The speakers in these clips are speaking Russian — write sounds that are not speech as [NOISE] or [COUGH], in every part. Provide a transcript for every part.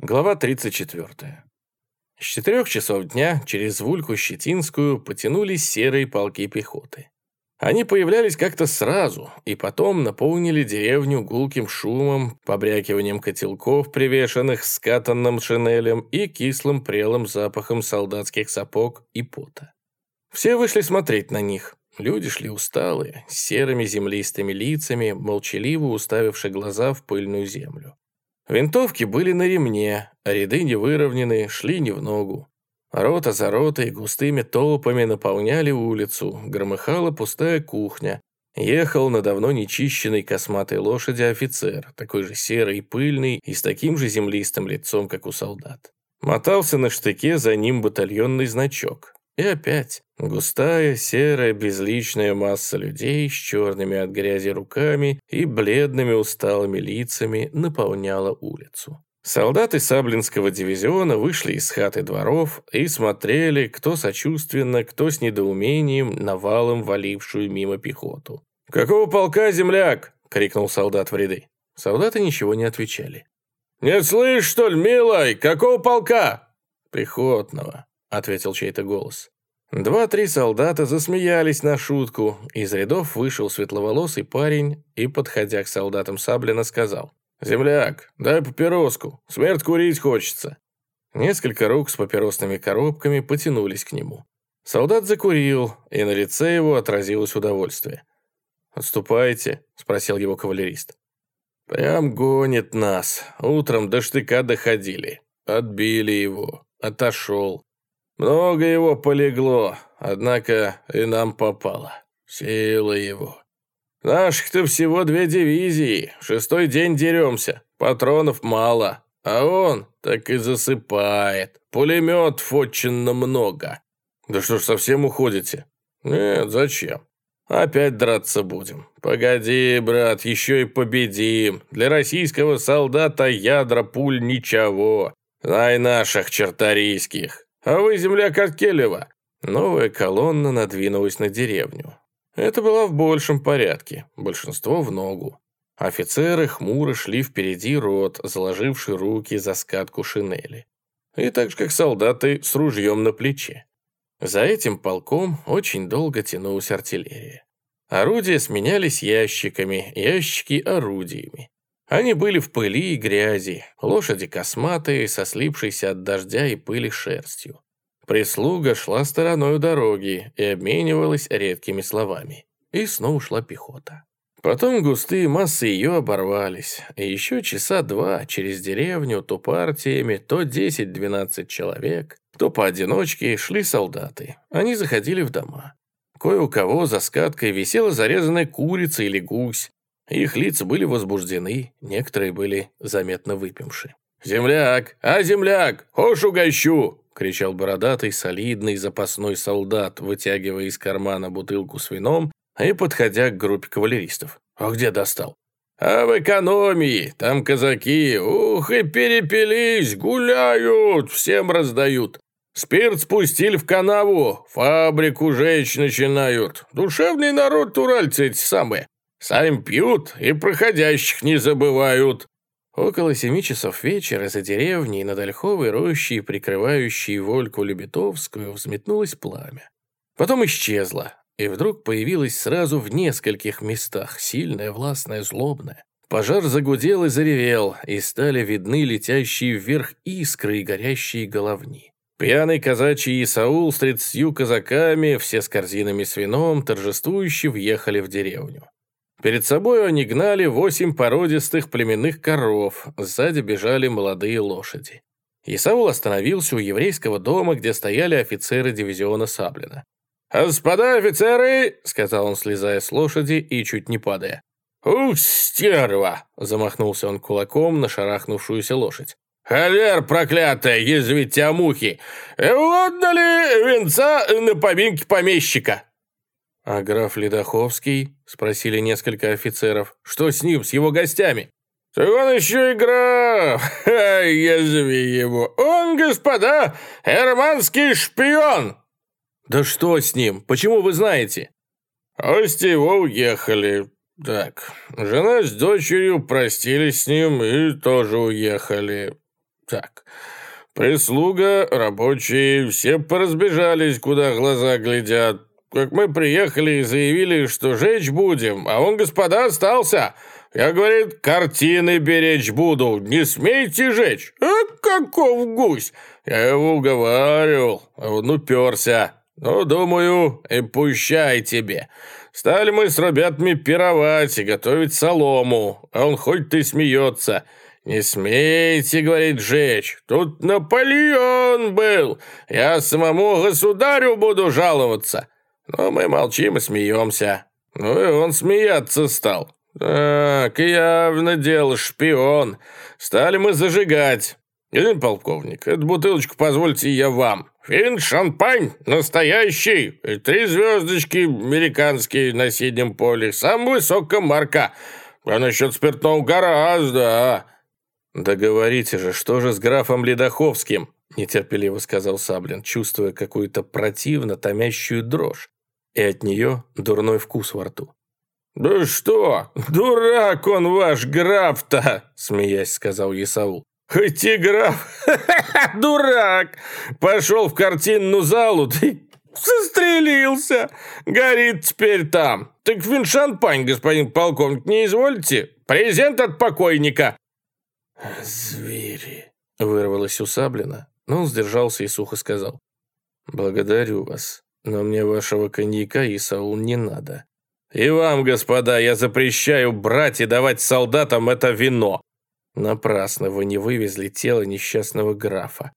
Глава 34. С четырех часов дня через Вульку Щетинскую потянулись серые полки пехоты. Они появлялись как-то сразу, и потом наполнили деревню гулким шумом, побрякиванием котелков, привешенных скатанным шинелем и кислым прелым запахом солдатских сапог и пота. Все вышли смотреть на них. Люди шли усталые, с серыми землистыми лицами, молчаливо уставивши глаза в пыльную землю. Винтовки были на ремне, ряды не выровнены, шли не в ногу. Рота за ротой густыми толпами наполняли улицу, громыхала пустая кухня. Ехал на давно нечищенной косматой лошади офицер, такой же серый и пыльный и с таким же землистым лицом, как у солдат. Мотался на штыке за ним батальонный значок. И опять густая, серая, безличная масса людей с черными от грязи руками и бледными усталыми лицами наполняла улицу. Солдаты Саблинского дивизиона вышли из хаты дворов и смотрели, кто сочувственно, кто с недоумением, навалом валившую мимо пехоту. «Какого полка, земляк?» — крикнул солдат в ряды. Солдаты ничего не отвечали. «Не слышь, что ли, милой? Какого полка?» «Пехотного», — ответил чей-то голос. Два-три солдата засмеялись на шутку. Из рядов вышел светловолосый парень и, подходя к солдатам Саблина, сказал. «Земляк, дай папироску, смерть курить хочется». Несколько рук с папиросными коробками потянулись к нему. Солдат закурил, и на лице его отразилось удовольствие. «Отступайте?» – спросил его кавалерист. «Прям гонит нас. Утром до штыка доходили. Отбили его. Отошел. Много его полегло, однако и нам попало. Сила его. Наших-то всего две дивизии, шестой день деремся, патронов мало, а он так и засыпает. Пулеметов очень много. Да что ж, совсем уходите? Нет, зачем? Опять драться будем. Погоди, брат, еще и победим. Для российского солдата ядра пуль ничего. Знай наших черторийских. А вы земля Карткелева. Новая колонна надвинулась на деревню. Это было в большем порядке, большинство в ногу. Офицеры хмуро шли впереди рот, заложивший руки за скатку шинели. И так же, как солдаты с ружьем на плече. За этим полком очень долго тянулась артиллерия. Орудия сменялись ящиками, ящики – орудиями. Они были в пыли и грязи, лошади косматые, со слипшейся от дождя и пыли шерстью. Прислуга шла стороной дороги и обменивалась редкими словами. И снова шла пехота. Потом густые массы ее оборвались, и еще часа два через деревню то партиями, то 10-12 человек, то поодиночке шли солдаты. Они заходили в дома. Кое у кого за скаткой висела зарезанная курица или гусь. Их лица были возбуждены, некоторые были заметно выпивши. «Земляк! А, земляк! Хошь угощу!» кричал бородатый, солидный запасной солдат, вытягивая из кармана бутылку с вином и подходя к группе кавалеристов. «А где достал?» «А в экономии, там казаки, ух, и перепились, гуляют, всем раздают. Спирт спустили в канаву, фабрику жечь начинают. Душевный народ уральцы эти самые. Сами пьют и проходящих не забывают. Около семи часов вечера за деревней над Ольховой рощей, прикрывающей Вольку Любитовскую, взметнулось пламя. Потом исчезло, и вдруг появилось сразу в нескольких местах, сильное, властное, злобное. Пожар загудел и заревел, и стали видны летящие вверх искры и горящие головни. Пьяный казачий Исаул с тридцатью казаками, все с корзинами с вином, торжествующе въехали в деревню. Перед собой они гнали восемь породистых племенных коров, сзади бежали молодые лошади. Исаул остановился у еврейского дома, где стояли офицеры дивизиона Саблина. «Господа офицеры!» — сказал он, слезая с лошади и чуть не падая. «Ух, стерва!» — замахнулся он кулаком на шарахнувшуюся лошадь. «Холер проклятая, язвить тебя мухи! Отдали венца на поминки помещика!» «А граф Ледоховский?» – спросили несколько офицеров. «Что с ним, с его гостями?» «Так он еще и граф! Ха, язви его! Он, господа, германский шпион!» «Да что с ним? Почему вы знаете?» «Гости его уехали. Так, жена с дочерью простились с ним и тоже уехали. Так, прислуга, рабочие, все поразбежались, куда глаза глядят. Как мы приехали и заявили, что жечь будем, а он, господа, остался. Я, говорит, картины беречь буду, не смейте жечь. А каков гусь? Я его уговаривал, а он уперся. Ну, думаю, и пущай тебе. Стали мы с ребятами пировать и готовить солому, а он хоть ты смеется. «Не смейте, — говорит, — жечь, тут Наполеон был, я самому государю буду жаловаться». Но мы молчим и смеемся. Ну и он смеяться стал. Так, явно дело шпион. Стали мы зажигать. Господин полковник, эту бутылочку позвольте я вам. Фин шампань настоящий. И три звездочки американские на синем поле. Самая высокая марка. А насчет спиртного гораздо, а. «Договорите же, что же с графом Ледоховским?» нетерпеливо сказал Саблин, чувствуя какую-то противно томящую дрожь и от нее дурной вкус во рту. «Да что, дурак он ваш граф-то!» смеясь сказал Исаул. «Хоть и граф, [LAUGHS] дурак! Пошел в картинную залу, ты застрелился! Горит теперь там! Так виншампань, господин полковник, не изволите? Презент от покойника!» «Звери!» — вырвалось у Саблина, но он сдержался и сухо сказал. «Благодарю вас, но мне вашего коньяка, Исаул, не надо. И вам, господа, я запрещаю брать и давать солдатам это вино. Напрасно вы не вывезли тело несчастного графа.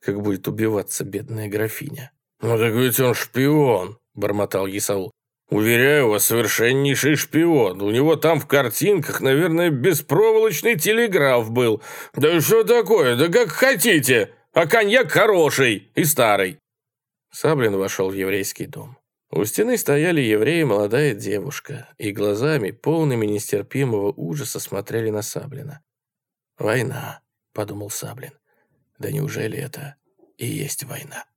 Как будет убиваться бедная графиня. Ну так ведь он шпион, бормотал Исаул. Уверяю вас, совершеннейший шпион. У него там в картинках, наверное, беспроволочный телеграф был. Да что такое? Да как хотите. А коньяк хороший и старый. Саблин вошел в еврейский дом. У стены стояли евреи и молодая девушка, и глазами, полными нестерпимого ужаса, смотрели на Саблина. «Война», — подумал Саблин. «Да неужели это и есть война?»